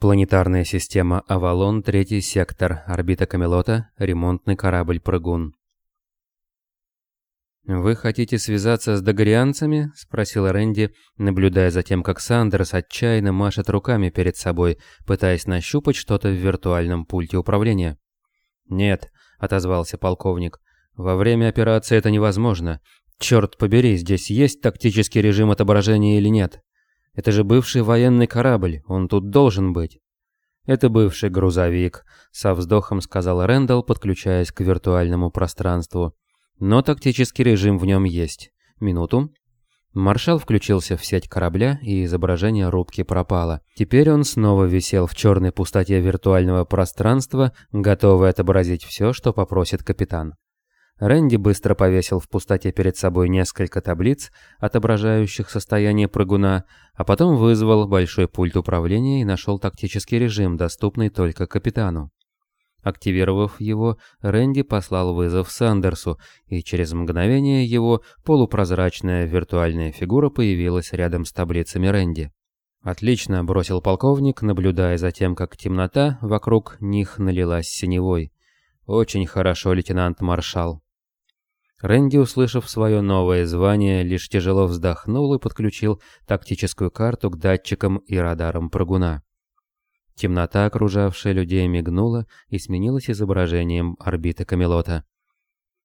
Планетарная система «Авалон», третий сектор, орбита Камелота, ремонтный корабль «Прыгун». «Вы хотите связаться с догорианцами?» — спросил Рэнди, наблюдая за тем, как Сандерс отчаянно машет руками перед собой, пытаясь нащупать что-то в виртуальном пульте управления. «Нет», — отозвался полковник, — «во время операции это невозможно. Черт побери, здесь есть тактический режим отображения или нет?» Это же бывший военный корабль, он тут должен быть. Это бывший грузовик, со вздохом сказал Рэндалл, подключаясь к виртуальному пространству. Но тактический режим в нем есть. Минуту. Маршал включился в сеть корабля, и изображение рубки пропало. Теперь он снова висел в черной пустоте виртуального пространства, готовый отобразить все, что попросит капитан. Рэнди быстро повесил в пустоте перед собой несколько таблиц, отображающих состояние прыгуна, а потом вызвал большой пульт управления и нашел тактический режим, доступный только капитану. Активировав его, Рэнди послал вызов Сандерсу, и через мгновение его полупрозрачная виртуальная фигура появилась рядом с таблицами Рэнди. «Отлично», — бросил полковник, наблюдая за тем, как темнота вокруг них налилась синевой. «Очень хорошо, лейтенант-маршал». Рэнди, услышав свое новое звание, лишь тяжело вздохнул и подключил тактическую карту к датчикам и радарам прыгуна. Темнота, окружавшая людей, мигнула и сменилась изображением орбиты Камелота.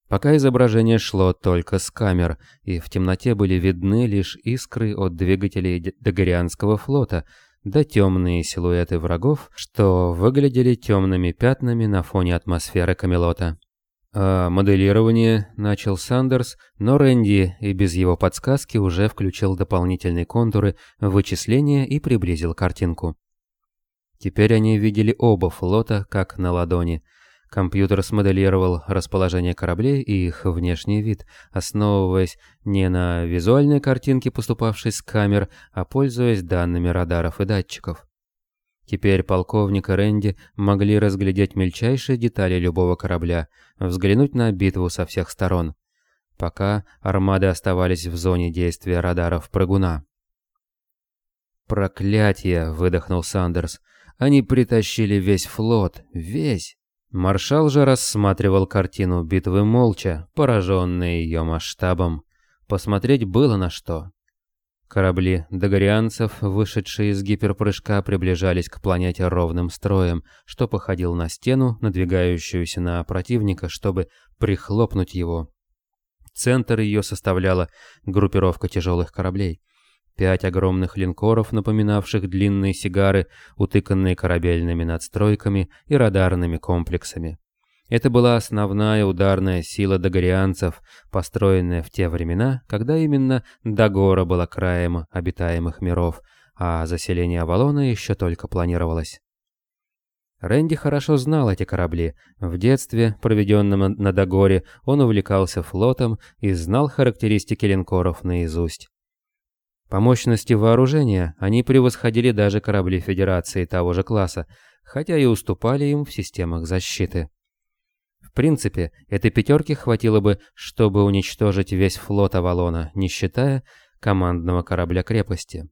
Пока изображение шло только с камер, и в темноте были видны лишь искры от двигателей Дагорианского флота, да темные силуэты врагов, что выглядели темными пятнами на фоне атмосферы Камелота. А моделирование начал Сандерс, но Рэнди и без его подсказки уже включил дополнительные контуры вычисления и приблизил картинку. Теперь они видели оба флота как на ладони. Компьютер смоделировал расположение кораблей и их внешний вид, основываясь не на визуальной картинке, поступавшей с камер, а пользуясь данными радаров и датчиков. Теперь полковник и Рэнди могли разглядеть мельчайшие детали любого корабля, взглянуть на битву со всех сторон, пока армады оставались в зоне действия радаров прыгуна. «Проклятие!» — выдохнул Сандерс. «Они притащили весь флот, весь!» Маршал же рассматривал картину битвы молча, пораженный ее масштабом. Посмотреть было на что. Корабли догорианцев, вышедшие из гиперпрыжка, приближались к планете ровным строем, что походил на стену, надвигающуюся на противника, чтобы прихлопнуть его. Центр ее составляла группировка тяжелых кораблей. Пять огромных линкоров, напоминавших длинные сигары, утыканные корабельными надстройками и радарными комплексами. Это была основная ударная сила догорианцев, построенная в те времена, когда именно Дагора была краем обитаемых миров, а заселение Авалона еще только планировалось. Рэнди хорошо знал эти корабли. В детстве, проведенном на Дагоре, он увлекался флотом и знал характеристики линкоров наизусть. По мощности вооружения они превосходили даже корабли Федерации того же класса, хотя и уступали им в системах защиты. В принципе, этой пятерки хватило бы, чтобы уничтожить весь флот Авалона, не считая командного корабля крепости.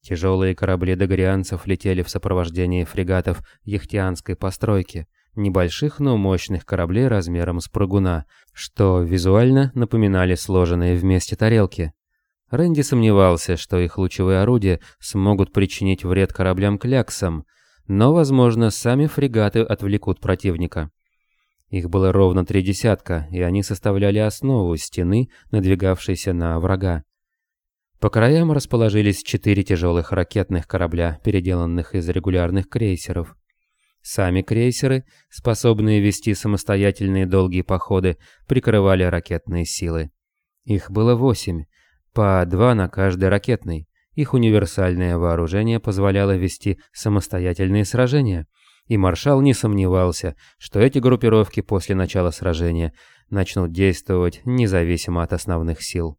Тяжелые корабли догорианцев летели в сопровождении фрегатов яхтианской постройки, небольших, но мощных кораблей размером с прыгуна, что визуально напоминали сложенные вместе тарелки. Рэнди сомневался, что их лучевые орудия смогут причинить вред кораблям-кляксам, но, возможно, сами фрегаты отвлекут противника. Их было ровно три десятка, и они составляли основу стены, надвигавшейся на врага. По краям расположились четыре тяжелых ракетных корабля, переделанных из регулярных крейсеров. Сами крейсеры, способные вести самостоятельные долгие походы, прикрывали ракетные силы. Их было восемь, по два на каждый ракетный. Их универсальное вооружение позволяло вести самостоятельные сражения – и маршал не сомневался, что эти группировки после начала сражения начнут действовать независимо от основных сил.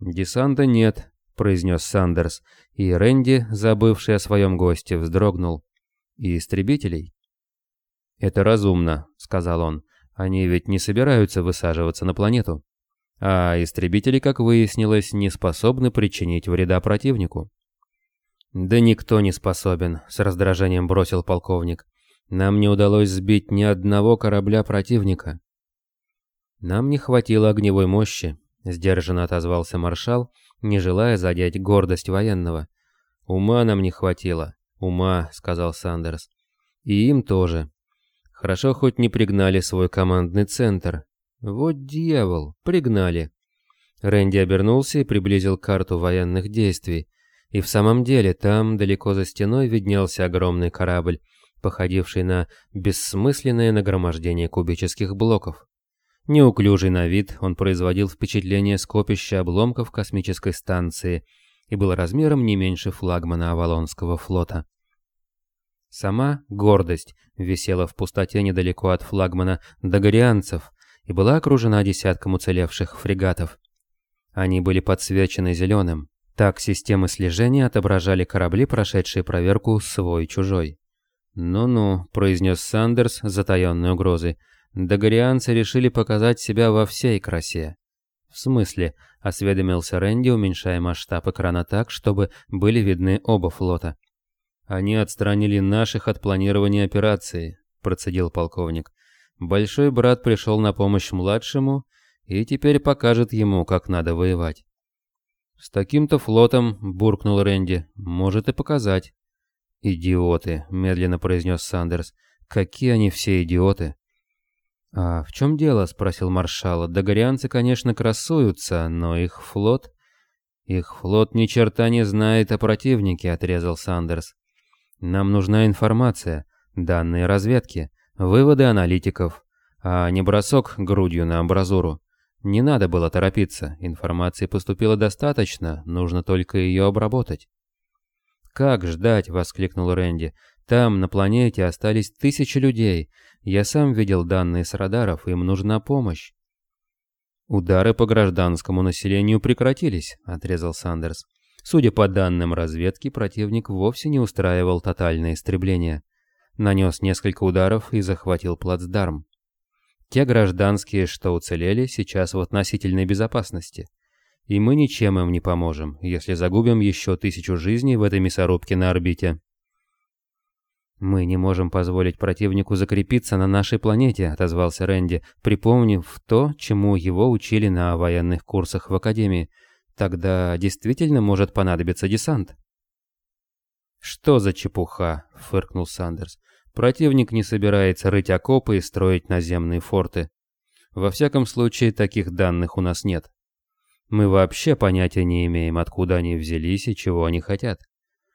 «Десанта нет», — произнес Сандерс, и Рэнди, забывший о своем госте, вздрогнул. «И истребителей?» «Это разумно», — сказал он. «Они ведь не собираются высаживаться на планету. А истребители, как выяснилось, не способны причинить вреда противнику». «Да никто не способен», — с раздражением бросил полковник. «Нам не удалось сбить ни одного корабля противника». «Нам не хватило огневой мощи», — сдержанно отозвался маршал, не желая задеть гордость военного. «Ума нам не хватило». «Ума», — сказал Сандерс. «И им тоже. Хорошо хоть не пригнали свой командный центр. Вот дьявол, пригнали». Рэнди обернулся и приблизил карту военных действий. И в самом деле там, далеко за стеной, виднелся огромный корабль, походивший на бессмысленное нагромождение кубических блоков. Неуклюжий на вид, он производил впечатление скопища обломков космической станции и был размером не меньше флагмана Авалонского флота. Сама гордость висела в пустоте недалеко от флагмана Дагорианцев и была окружена десятком уцелевших фрегатов. Они были подсвечены зеленым. Так системы слежения отображали корабли, прошедшие проверку свой-чужой. «Ну-ну», — произнес Сандерс с затаенной угрозой, — «дагорианцы решили показать себя во всей красе». «В смысле?» — осведомился Рэнди, уменьшая масштаб экрана так, чтобы были видны оба флота. «Они отстранили наших от планирования операции», — процедил полковник. «Большой брат пришел на помощь младшему и теперь покажет ему, как надо воевать». «С таким-то флотом», — буркнул Рэнди, — «может и показать». «Идиоты», — медленно произнес Сандерс. «Какие они все идиоты!» «А в чем дело?» — спросил маршал. «Догорянцы, конечно, красуются, но их флот...» «Их флот ни черта не знает о противнике», — отрезал Сандерс. «Нам нужна информация, данные разведки, выводы аналитиков, а не бросок грудью на амбразуру. Не надо было торопиться, информации поступило достаточно, нужно только ее обработать. «Как ждать?» — воскликнул Рэнди. «Там, на планете, остались тысячи людей. Я сам видел данные с радаров, им нужна помощь». «Удары по гражданскому населению прекратились», — отрезал Сандерс. Судя по данным разведки, противник вовсе не устраивал тотальное истребление. Нанес несколько ударов и захватил плацдарм. Те гражданские, что уцелели, сейчас в относительной безопасности. И мы ничем им не поможем, если загубим еще тысячу жизней в этой мясорубке на орбите. «Мы не можем позволить противнику закрепиться на нашей планете», — отозвался Рэнди, припомнив то, чему его учили на военных курсах в Академии. «Тогда действительно может понадобиться десант». «Что за чепуха?» — фыркнул Сандерс. Противник не собирается рыть окопы и строить наземные форты. Во всяком случае, таких данных у нас нет. Мы вообще понятия не имеем, откуда они взялись и чего они хотят.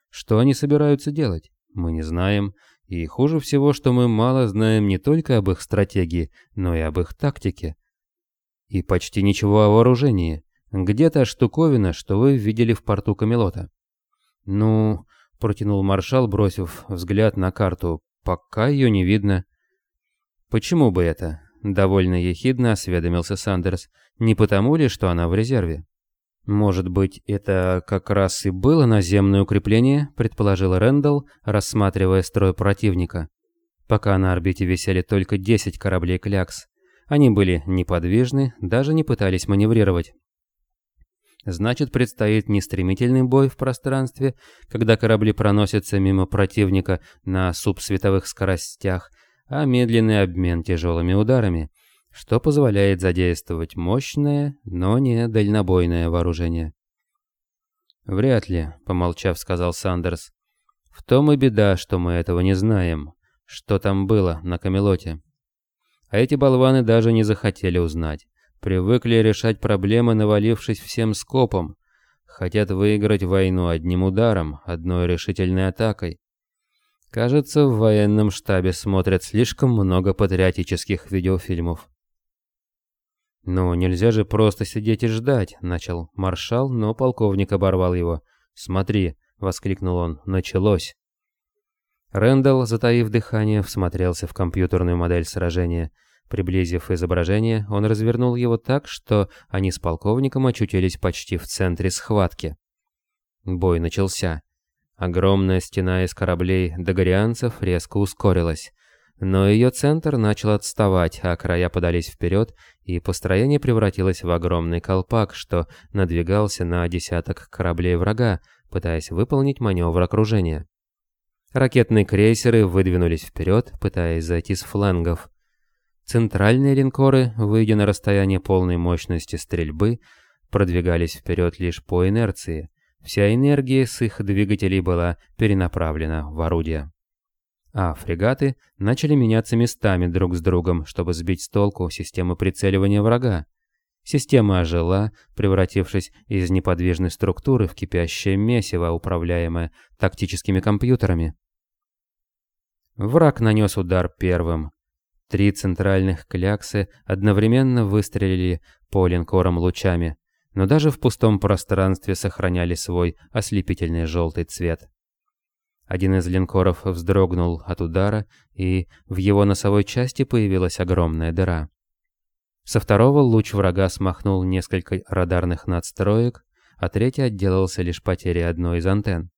Что они собираются делать, мы не знаем, и хуже всего, что мы мало знаем не только об их стратегии, но и об их тактике. И почти ничего о вооружении. Где та штуковина, что вы видели в порту Камелота? Ну, протянул маршал, бросив взгляд на карту, Пока ее не видно. Почему бы это? Довольно ехидно осведомился Сандерс. Не потому ли, что она в резерве? Может быть, это как раз и было наземное укрепление, предположил Рэндалл, рассматривая строй противника. Пока на орбите висели только 10 кораблей «Клякс». Они были неподвижны, даже не пытались маневрировать. Значит, предстоит не стремительный бой в пространстве, когда корабли проносятся мимо противника на субсветовых скоростях, а медленный обмен тяжелыми ударами, что позволяет задействовать мощное, но не дальнобойное вооружение. «Вряд ли», — помолчав, сказал Сандерс. «В том и беда, что мы этого не знаем, что там было на Камелоте. А эти болваны даже не захотели узнать. Привыкли решать проблемы, навалившись всем скопом. Хотят выиграть войну одним ударом, одной решительной атакой. Кажется, в военном штабе смотрят слишком много патриотических видеофильмов. «Ну, нельзя же просто сидеть и ждать», — начал маршал, но полковник оборвал его. «Смотри», — воскликнул он, — «началось». Рэндалл, затаив дыхание, всмотрелся в компьютерную модель сражения — Приблизив изображение, он развернул его так, что они с полковником очутились почти в центре схватки. Бой начался. Огромная стена из кораблей догорианцев резко ускорилась. Но ее центр начал отставать, а края подались вперед, и построение превратилось в огромный колпак, что надвигался на десяток кораблей врага, пытаясь выполнить маневр окружения. Ракетные крейсеры выдвинулись вперед, пытаясь зайти с флангов. Центральные линкоры, выйдя на расстояние полной мощности стрельбы, продвигались вперед лишь по инерции. Вся энергия с их двигателей была перенаправлена в орудия. А фрегаты начали меняться местами друг с другом, чтобы сбить с толку системы прицеливания врага. Система ожила, превратившись из неподвижной структуры в кипящее месиво, управляемое тактическими компьютерами. Враг нанес удар первым. Три центральных кляксы одновременно выстрелили по линкорам лучами, но даже в пустом пространстве сохраняли свой ослепительный желтый цвет. Один из линкоров вздрогнул от удара, и в его носовой части появилась огромная дыра. Со второго луч врага смахнул несколько радарных надстроек, а третий отделался лишь потерей одной из антенн.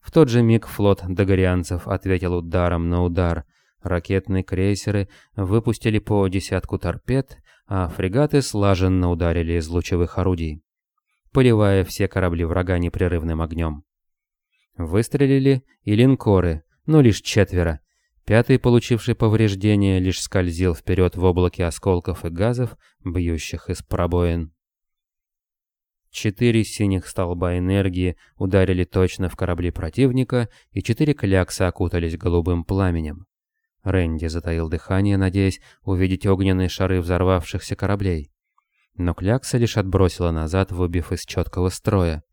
В тот же миг флот догорианцев ответил ударом на удар. Ракетные крейсеры выпустили по десятку торпед, а фрегаты слаженно ударили из лучевых орудий, поливая все корабли врага непрерывным огнем. Выстрелили и линкоры, но лишь четверо, Пятый, получивший повреждения, лишь скользил вперед в облаке осколков и газов, бьющих из пробоин. Четыре синих столба энергии ударили точно в корабли противника, и четыре клякса окутались голубым пламенем. Рэнди затаил дыхание, надеясь увидеть огненные шары взорвавшихся кораблей. Но клякса лишь отбросила назад, выбив из четкого строя.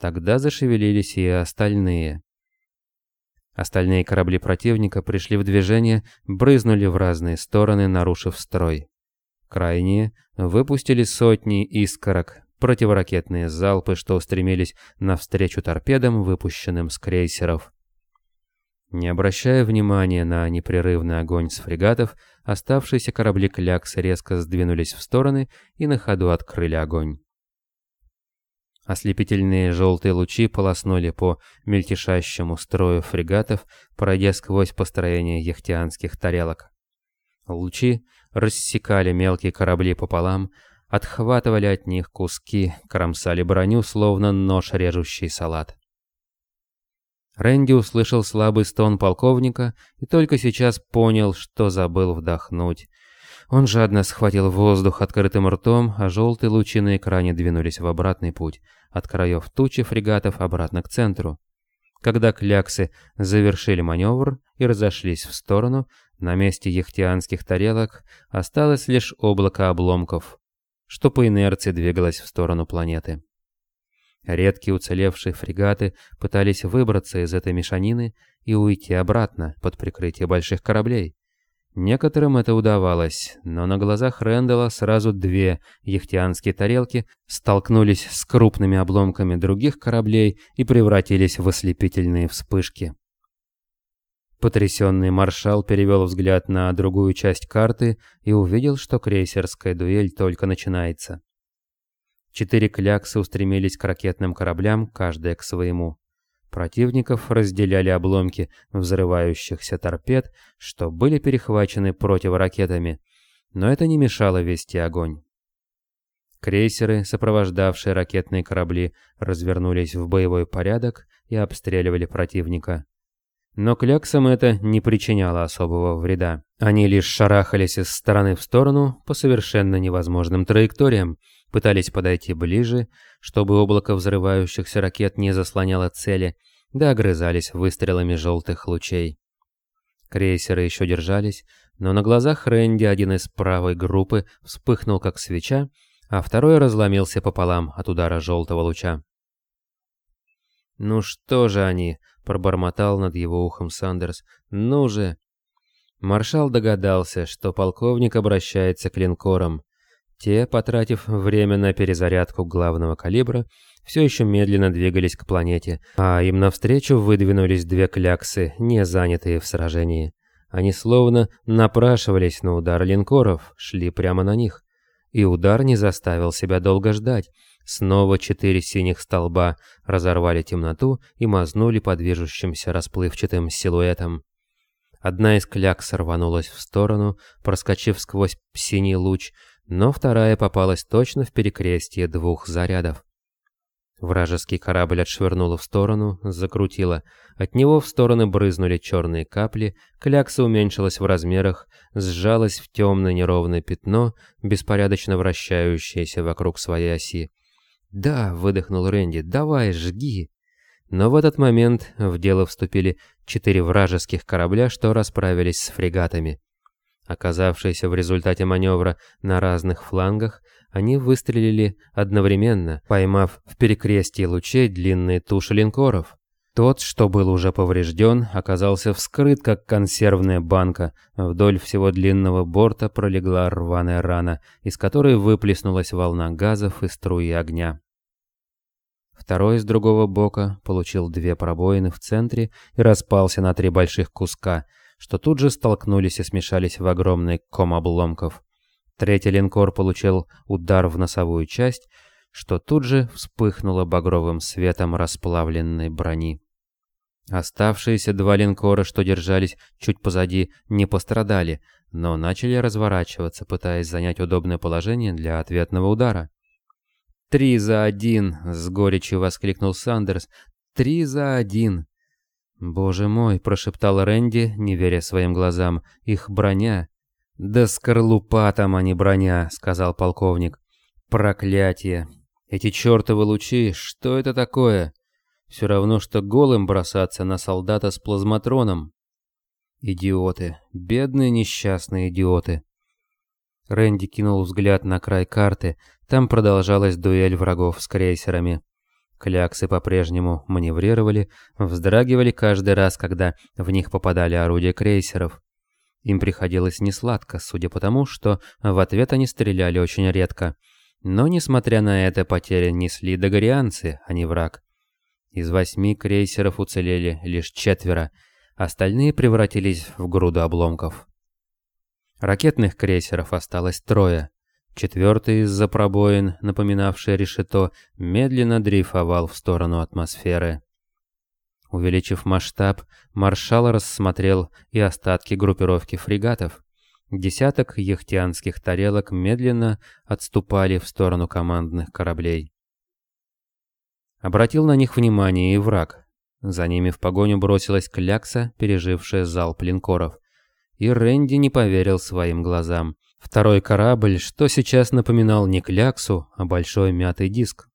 Тогда зашевелились и остальные. Остальные корабли противника пришли в движение, брызнули в разные стороны, нарушив строй. Крайние выпустили сотни искорок, противоракетные залпы, что устремились навстречу торпедам, выпущенным с крейсеров. Не обращая внимания на непрерывный огонь с фрегатов, оставшиеся корабли Клякс резко сдвинулись в стороны и на ходу открыли огонь. Ослепительные желтые лучи полоснули по мельтешащему строю фрегатов, пройдя сквозь построение яхтианских тарелок. Лучи рассекали мелкие корабли пополам, отхватывали от них куски, кромсали броню, словно нож, режущий салат. Рэнди услышал слабый стон полковника и только сейчас понял, что забыл вдохнуть. Он жадно схватил воздух открытым ртом, а желтые лучи на экране двинулись в обратный путь, от краев тучи фрегатов обратно к центру. Когда кляксы завершили маневр и разошлись в сторону, на месте яхтианских тарелок осталось лишь облако обломков, что по инерции двигалось в сторону планеты. Редкие уцелевшие фрегаты пытались выбраться из этой мешанины и уйти обратно под прикрытие больших кораблей. Некоторым это удавалось, но на глазах Рэндала сразу две яхтианские тарелки столкнулись с крупными обломками других кораблей и превратились в ослепительные вспышки. Потрясенный маршал перевел взгляд на другую часть карты и увидел, что крейсерская дуэль только начинается. Четыре кляксы устремились к ракетным кораблям, каждая к своему. Противников разделяли обломки взрывающихся торпед, что были перехвачены противоракетами, но это не мешало вести огонь. Крейсеры, сопровождавшие ракетные корабли, развернулись в боевой порядок и обстреливали противника. Но кляксам это не причиняло особого вреда. Они лишь шарахались из стороны в сторону по совершенно невозможным траекториям, пытались подойти ближе, чтобы облако взрывающихся ракет не заслоняло цели, да огрызались выстрелами желтых лучей. Крейсеры еще держались, но на глазах Рэнди один из правой группы вспыхнул как свеча, а второй разломился пополам от удара желтого луча. «Ну что же они?» — пробормотал над его ухом Сандерс. «Ну же!» Маршал догадался, что полковник обращается к линкорам. Те, потратив время на перезарядку главного калибра, все еще медленно двигались к планете, а им навстречу выдвинулись две кляксы, не занятые в сражении. Они словно напрашивались на удар линкоров, шли прямо на них. И удар не заставил себя долго ждать. Снова четыре синих столба разорвали темноту и мазнули по движущимся расплывчатым силуэтам. Одна из кляк сорванулась в сторону, проскочив сквозь синий луч, но вторая попалась точно в перекрестие двух зарядов. Вражеский корабль отшвырнуло в сторону, закрутило. От него в стороны брызнули черные капли, клякса уменьшилась в размерах, сжалась в темное неровное пятно, беспорядочно вращающееся вокруг своей оси. «Да», — выдохнул Рэнди, — «давай, жги». Но в этот момент в дело вступили четыре вражеских корабля, что расправились с фрегатами. Оказавшиеся в результате маневра на разных флангах, они выстрелили одновременно, поймав в перекрестии лучей длинные туши линкоров. Тот, что был уже поврежден, оказался вскрыт, как консервная банка. Вдоль всего длинного борта пролегла рваная рана, из которой выплеснулась волна газов и струи огня. Второй с другого бока получил две пробоины в центре и распался на три больших куска, что тут же столкнулись и смешались в огромный ком обломков. Третий линкор получил удар в носовую часть, что тут же вспыхнуло багровым светом расплавленной брони. Оставшиеся два линкора, что держались чуть позади, не пострадали, но начали разворачиваться, пытаясь занять удобное положение для ответного удара. «Три за один!» — с горечью воскликнул Сандерс. «Три за один!» «Боже мой!» — прошептал Рэнди, не веря своим глазам. «Их броня!» «Да скорлупа там, а не броня!» — сказал полковник. «Проклятие! Эти чертовы лучи, что это такое? Все равно, что голым бросаться на солдата с плазматроном!» «Идиоты! Бедные несчастные идиоты!» Рэнди кинул взгляд на край карты, там продолжалась дуэль врагов с крейсерами. Кляксы по-прежнему маневрировали, вздрагивали каждый раз, когда в них попадали орудия крейсеров. Им приходилось несладко, судя по тому, что в ответ они стреляли очень редко. Но, несмотря на это, потери несли догорианцы, а не враг. Из восьми крейсеров уцелели лишь четверо, остальные превратились в груду обломков. Ракетных крейсеров осталось трое. Четвертый из-за пробоин, напоминавший решето, медленно дрейфовал в сторону атмосферы. Увеличив масштаб, маршал рассмотрел и остатки группировки фрегатов. Десяток яхтианских тарелок медленно отступали в сторону командных кораблей. Обратил на них внимание и враг. За ними в погоню бросилась клякса, пережившая залп линкоров и Рэнди не поверил своим глазам. Второй корабль, что сейчас напоминал не кляксу, а большой мятый диск.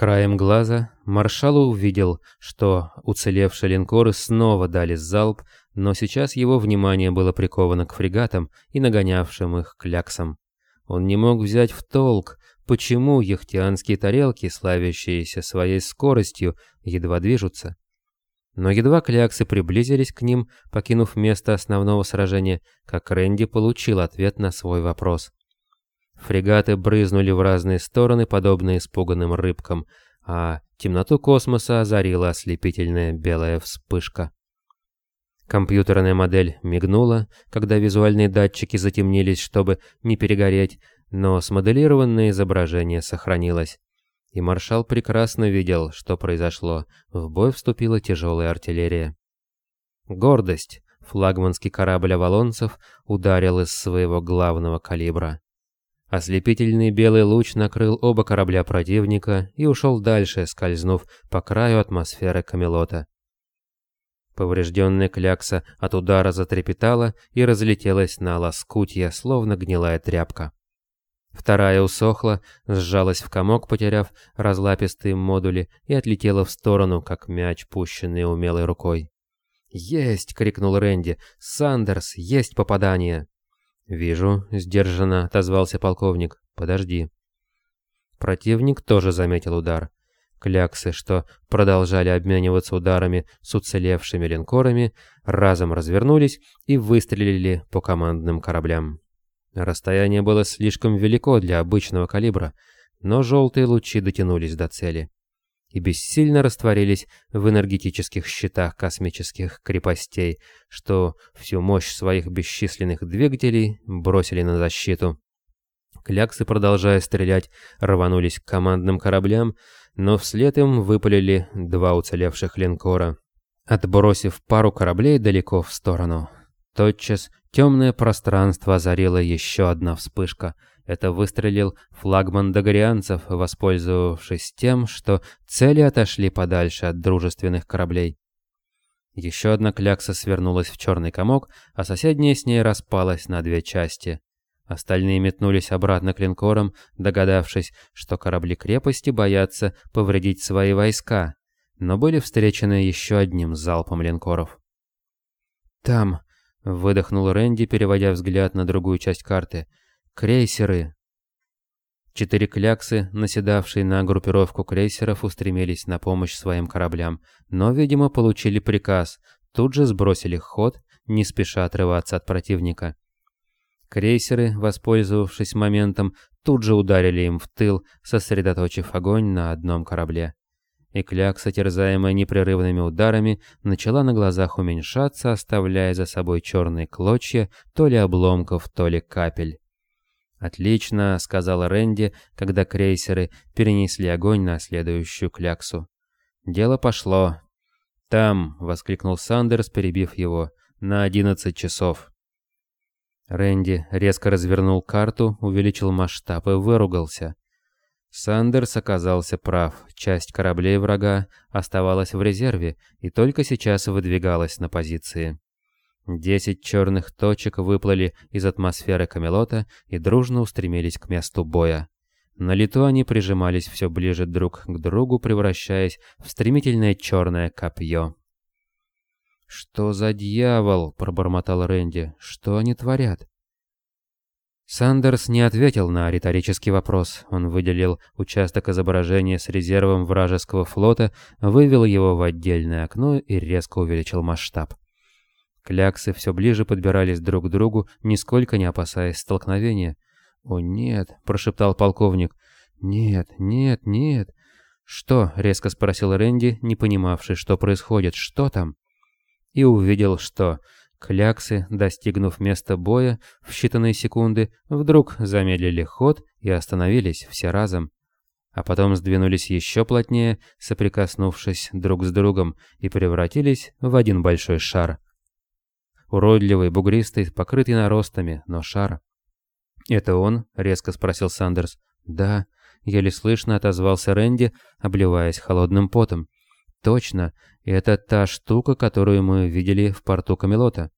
Краем глаза маршал увидел, что уцелевшие линкоры снова дали залп, но сейчас его внимание было приковано к фрегатам и нагонявшим их кляксам. Он не мог взять в толк, почему яхтианские тарелки, славящиеся своей скоростью, едва движутся. Но едва кляксы приблизились к ним, покинув место основного сражения, как Рэнди получил ответ на свой вопрос. Фрегаты брызнули в разные стороны, подобно испуганным рыбкам, а темноту космоса озарила ослепительная белая вспышка. Компьютерная модель мигнула, когда визуальные датчики затемнились, чтобы не перегореть, но смоделированное изображение сохранилось. И маршал прекрасно видел, что произошло. В бой вступила тяжелая артиллерия. Гордость, флагманский корабль авалонцев, ударил из своего главного калибра. Ослепительный белый луч накрыл оба корабля противника и ушел дальше, скользнув по краю атмосферы Камелота. Поврежденная клякса от удара затрепетала и разлетелась на лоскутья, словно гнилая тряпка. Вторая усохла, сжалась в комок, потеряв разлапистые модули, и отлетела в сторону, как мяч, пущенный умелой рукой. «Есть!» — крикнул Рэнди. «Сандерс, есть попадание!» «Вижу», — сдержанно отозвался полковник. «Подожди». Противник тоже заметил удар. Кляксы, что продолжали обмениваться ударами с уцелевшими линкорами, разом развернулись и выстрелили по командным кораблям. Расстояние было слишком велико для обычного калибра, но желтые лучи дотянулись до цели и бессильно растворились в энергетических щитах космических крепостей, что всю мощь своих бесчисленных двигателей бросили на защиту. Кляксы, продолжая стрелять, рванулись к командным кораблям, но вслед им выпалили два уцелевших линкора, отбросив пару кораблей далеко в сторону. Тотчас темное пространство озарила еще одна вспышка. Это выстрелил флагман догорианцев, воспользовавшись тем, что цели отошли подальше от дружественных кораблей. Еще одна клякса свернулась в черный комок, а соседняя с ней распалась на две части. Остальные метнулись обратно к линкорам, догадавшись, что корабли крепости боятся повредить свои войска, но были встречены еще одним залпом линкоров. «Там», — выдохнул Рэнди, переводя взгляд на другую часть карты, — «крейсеры». Четыре кляксы, наседавшие на группировку крейсеров, устремились на помощь своим кораблям, но, видимо, получили приказ, тут же сбросили ход, не спеша отрываться от противника. Крейсеры, воспользовавшись моментом, тут же ударили им в тыл, сосредоточив огонь на одном корабле. И клякса, терзаемая непрерывными ударами, начала на глазах уменьшаться, оставляя за собой черные клочья то ли обломков, то ли капель. «Отлично», — сказала Рэнди, когда крейсеры перенесли огонь на следующую кляксу. «Дело пошло». «Там», — воскликнул Сандерс, перебив его, — «на одиннадцать часов». Рэнди резко развернул карту, увеличил масштаб и выругался. Сандерс оказался прав. Часть кораблей врага оставалась в резерве и только сейчас выдвигалась на позиции. Десять черных точек выплыли из атмосферы Камелота и дружно устремились к месту боя. На лету они прижимались все ближе друг к другу, превращаясь в стремительное черное копье. «Что за дьявол?» – пробормотал Рэнди. «Что они творят?» Сандерс не ответил на риторический вопрос. Он выделил участок изображения с резервом вражеского флота, вывел его в отдельное окно и резко увеличил масштаб. Кляксы все ближе подбирались друг к другу, нисколько не опасаясь столкновения. «О нет!» – прошептал полковник. «Нет, нет, нет!» «Что?» – резко спросил Рэнди, не понимавший, что происходит. «Что там?» и увидел, что кляксы, достигнув места боя в считанные секунды, вдруг замедлили ход и остановились все разом. А потом сдвинулись еще плотнее, соприкоснувшись друг с другом, и превратились в один большой шар. Уродливый, бугристый, покрытый наростами, но шар. «Это он?» — резко спросил Сандерс. «Да», — еле слышно отозвался Рэнди, обливаясь холодным потом. Точно, это та штука, которую мы видели в порту Камелота.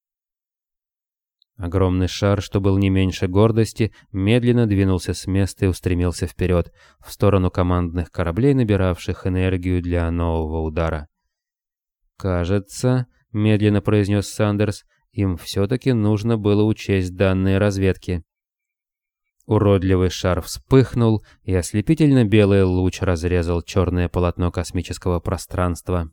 Огромный шар, что был не меньше гордости, медленно двинулся с места и устремился вперед, в сторону командных кораблей, набиравших энергию для нового удара. «Кажется», — медленно произнес Сандерс, — «им все-таки нужно было учесть данные разведки». Уродливый шар вспыхнул, и ослепительно белый луч разрезал черное полотно космического пространства.